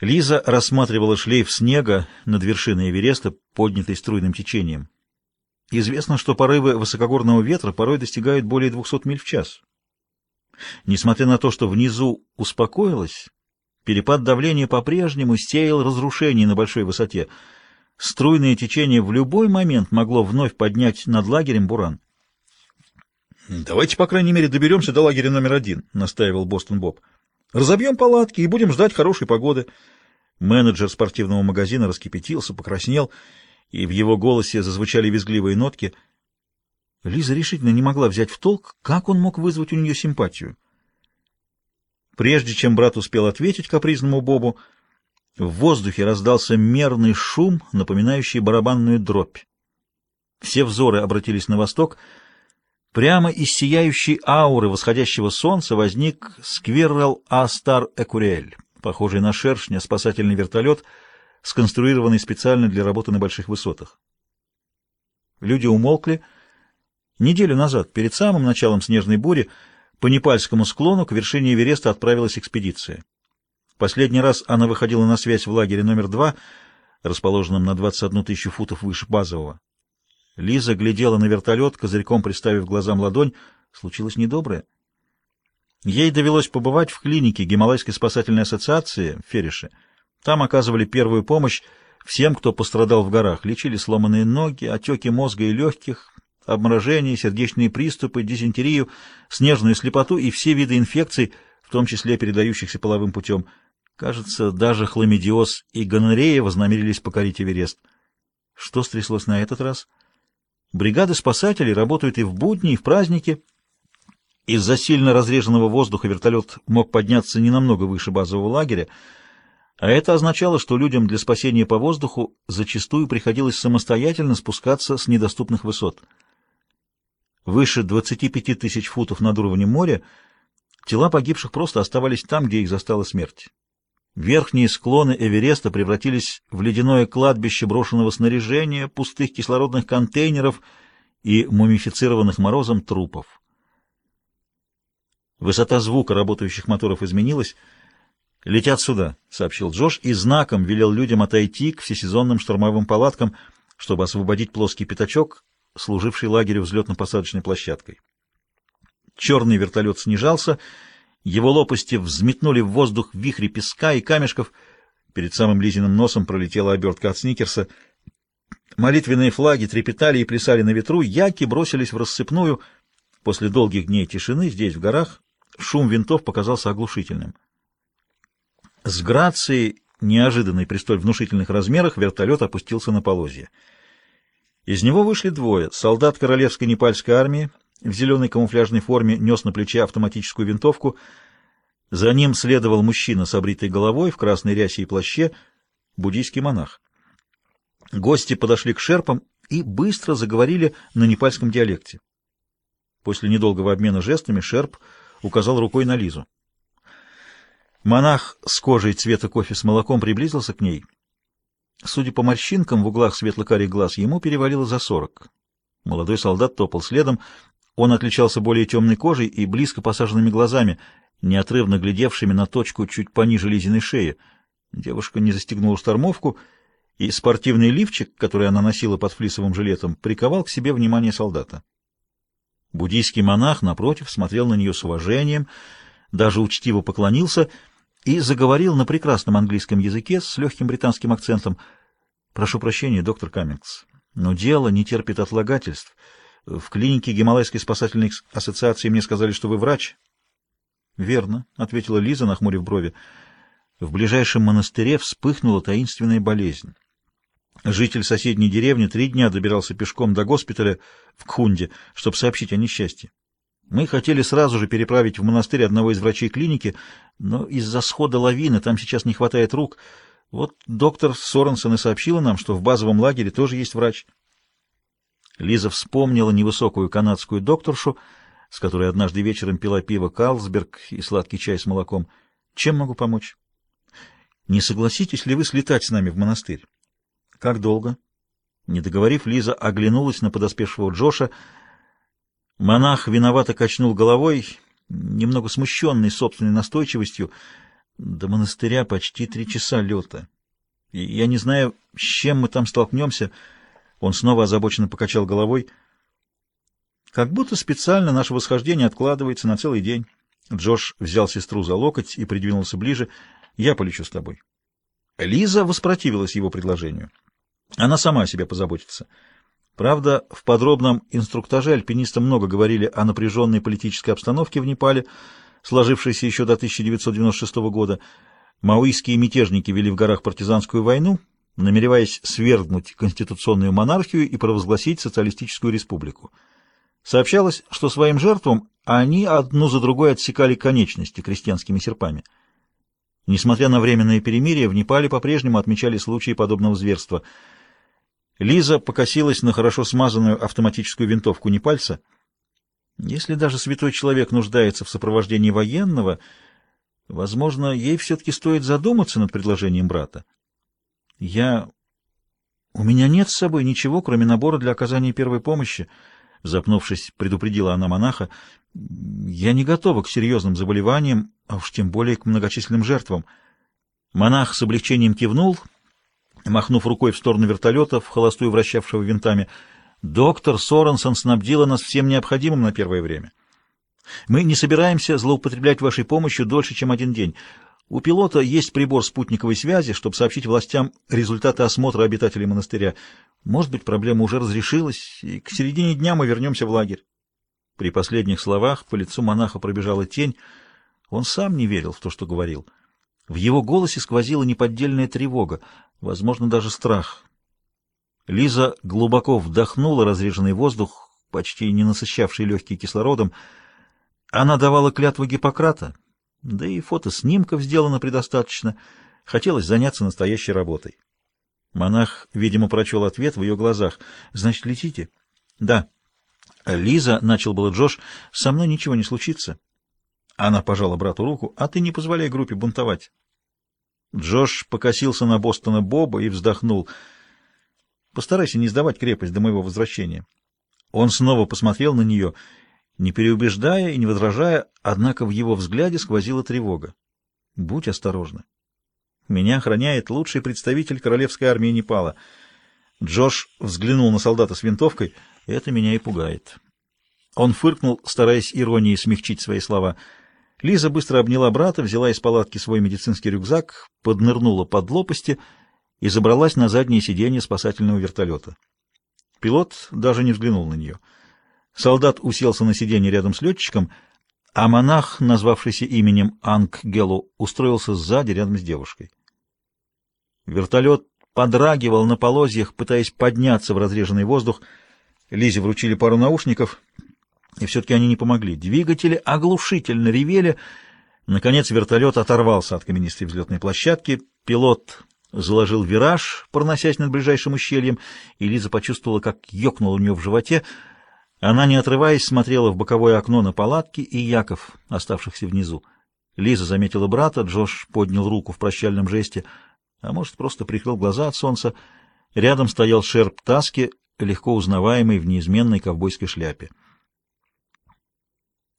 Лиза рассматривала шлейф снега над вершиной Эвереста, поднятый струйным течением. Известно, что порывы высокогорного ветра порой достигают более 200 миль в час. Несмотря на то, что внизу успокоилось, перепад давления по-прежнему сеял разрушение на большой высоте. Струйное течение в любой момент могло вновь поднять над лагерем буран. «Давайте, по крайней мере, доберемся до лагеря номер один», — настаивал Бостон Боб. «Разобьем палатки и будем ждать хорошей погоды». Менеджер спортивного магазина раскипятился, покраснел, и в его голосе зазвучали визгливые нотки. Лиза решительно не могла взять в толк, как он мог вызвать у нее симпатию. Прежде чем брат успел ответить капризному Бобу, в воздухе раздался мерный шум, напоминающий барабанную дробь. Все взоры обратились на восток — Прямо из сияющей ауры восходящего солнца возник Сквиррел Астар Экурель, похожий на шершня спасательный вертолет, сконструированный специально для работы на больших высотах. Люди умолкли. Неделю назад, перед самым началом снежной бури, по Непальскому склону к вершине Эвереста отправилась экспедиция. Последний раз она выходила на связь в лагере номер два, расположенном на 21 тысячу футов выше базового. Лиза глядела на вертолет, козырьком приставив глазам ладонь. Случилось недоброе. Ей довелось побывать в клинике Гималайской спасательной ассоциации в Ферише. Там оказывали первую помощь всем, кто пострадал в горах. Лечили сломанные ноги, отеки мозга и легких, обморожение, сердечные приступы, дизентерию, снежную слепоту и все виды инфекций, в том числе передающихся половым путем. Кажется, даже хламидиоз и гонорея вознамерились покорить Эверест. Что стряслось на этот раз? — Бригады спасателей работают и в будни, и в праздники. Из-за сильно разреженного воздуха вертолет мог подняться не намного выше базового лагеря, а это означало, что людям для спасения по воздуху зачастую приходилось самостоятельно спускаться с недоступных высот. Выше 25 тысяч футов над уровнем моря тела погибших просто оставались там, где их застала смерть. Верхние склоны Эвереста превратились в ледяное кладбище брошенного снаряжения, пустых кислородных контейнеров и мумифицированных морозом трупов. Высота звука работающих моторов изменилась. «Летят сюда», — сообщил Джош, и знаком велел людям отойти к всесезонным штурмовым палаткам, чтобы освободить плоский пятачок, служивший лагерю взлетно-посадочной площадкой. Черный вертолет снижался — его лопасти взметнули в воздух вихри песка и камешков. Перед самым Лизиным носом пролетела обертка от сникерса. Молитвенные флаги трепетали и плясали на ветру, яки бросились в рассыпную. После долгих дней тишины здесь, в горах, шум винтов показался оглушительным. С грацией, неожиданной при столь внушительных размерах, вертолет опустился на полозье. Из него вышли двое — солдат королевской непальской армии в зеленой камуфляжной форме нес на плече автоматическую винтовку. За ним следовал мужчина с обритой головой в красной рясе и плаще, буддийский монах. Гости подошли к шерпам и быстро заговорили на непальском диалекте. После недолгого обмена жестами шерп указал рукой на Лизу. Монах с кожей цвета кофе с молоком приблизился к ней. Судя по морщинкам в углах светло-карих глаз, ему перевалило за сорок. Молодой солдат топал следом, он отличался более темной кожей и близко посаженными глазами, неотрывно глядевшими на точку чуть пониже Лизиной шеи. Девушка не застегнула штормовку, и спортивный лифчик, который она носила под флисовым жилетом, приковал к себе внимание солдата. Буддийский монах, напротив, смотрел на нее с уважением, даже учтиво поклонился и заговорил на прекрасном английском языке с легким британским акцентом. «Прошу прощения, доктор Каммингс, но дело не терпит отлагательств». В клинике Гималайской спасательной ассоциации мне сказали, что вы врач. — Верно, — ответила Лиза, нахмурив брови. В ближайшем монастыре вспыхнула таинственная болезнь. Житель соседней деревни три дня добирался пешком до госпиталя в Кхунде, чтобы сообщить о несчастье. Мы хотели сразу же переправить в монастырь одного из врачей клиники, но из-за схода лавины там сейчас не хватает рук. Вот доктор Соренсон и сообщила нам, что в базовом лагере тоже есть врач. Лиза вспомнила невысокую канадскую докторшу, с которой однажды вечером пила пиво «Карлсберг» и сладкий чай с молоком. Чем могу помочь? Не согласитесь ли вы слетать с нами в монастырь? Как долго? Не договорив, Лиза оглянулась на подоспевшего Джоша. Монах виновато качнул головой, немного смущенный собственной настойчивостью. До монастыря почти три часа лета. Я не знаю, с чем мы там столкнемся. Он снова озабоченно покачал головой. Как будто специально наше восхождение откладывается на целый день. Джош взял сестру за локоть и придвинулся ближе. Я полечу с тобой. Лиза воспротивилась его предложению. Она сама о себе позаботится. Правда, в подробном инструктаже альпинисты много говорили о напряженной политической обстановке в Непале, сложившейся еще до 1996 года. Маоистские мятежники вели в горах партизанскую войну, намереваясь свергнуть конституционную монархию и провозгласить социалистическую республику. Сообщалось, что своим жертвам они одну за другой отсекали конечности крестьянскими серпами. Несмотря на временное перемирие, в Непале по-прежнему отмечали случаи подобного зверства. Лиза покосилась на хорошо смазанную автоматическую винтовку Непальца. Если даже святой человек нуждается в сопровождении военного, возможно, ей все-таки стоит задуматься над предложением брата. Я... У меня нет с собой ничего, кроме набора для оказания первой помощи, запнувшись, предупредила она монаха. Я не готова к серьезным заболеваниям, а уж тем более к многочисленным жертвам. Монах с облегчением кивнул, махнув рукой в сторону вертолета, в холостую вращавшего винтами. «Доктор Соренсон снабдила нас всем необходимым на первое время. Мы не собираемся злоупотреблять вашей помощью дольше, чем один день. У пилота есть прибор спутниковой связи, чтобы сообщить властям результаты осмотра обитателей монастыря. Может быть, проблема уже разрешилась, и к середине дня мы вернемся в лагерь». При последних словах по лицу монаха пробежала тень — он сам не верил в то, что говорил. В его голосе сквозила неподдельная тревога, возможно, даже страх. Лиза глубоко вдохнула разреженный воздух, почти не насыщавший легкие кислородом. Она давала клятву Гиппократа, да и фото снимков сделано предостаточно. Хотелось заняться настоящей работой. Монах, видимо, прочел ответ в ее глазах. «Значит, летите?» «Да». «Лиза», — начал было Джош, — «со мной ничего не случится». Она пожала брату руку. «А ты не позволяй группе бунтовать». Джош покосился на Бостона Боба и вздохнул. «Постарайся не сдавать крепость до моего возвращения». Он снова посмотрел на нее, не переубеждая и не возражая, однако в его взгляде сквозила тревога. «Будь осторожна. Меня охраняет лучший представитель королевской армии Непала». Джош взглянул на солдата с винтовкой. «Это меня и пугает». Он фыркнул, стараясь иронией смягчить свои слова — Лиза быстро обняла брата, взяла из палатки свой медицинский рюкзак, поднырнула под лопасти и забралась на заднее сиденье спасательного вертолета. Пилот даже не взглянул на нее. Солдат уселся на сиденье рядом с летчиком, а монах, назвавшийся именем Анг Гелу, устроился сзади рядом с девушкой. Вертолет подрагивал на полозьях, пытаясь подняться в разреженный воздух. Лизе вручили пару наушников — и все-таки они не помогли. Двигатели оглушительно ревели. Наконец вертолет оторвался от каменистой взлетной площадки. Пилот заложил вираж, проносясь над ближайшим ущельем, и Лиза почувствовала, как ёкнуло у нее в животе. Она, не отрываясь, смотрела в боковое окно на палатки и Яков, оставшихся внизу. Лиза заметила брата, Джош поднял руку в прощальном жесте, а может, просто прикрыл глаза от солнца. Рядом стоял шерп Таски, легко узнаваемый в неизменной ковбойской шляпе.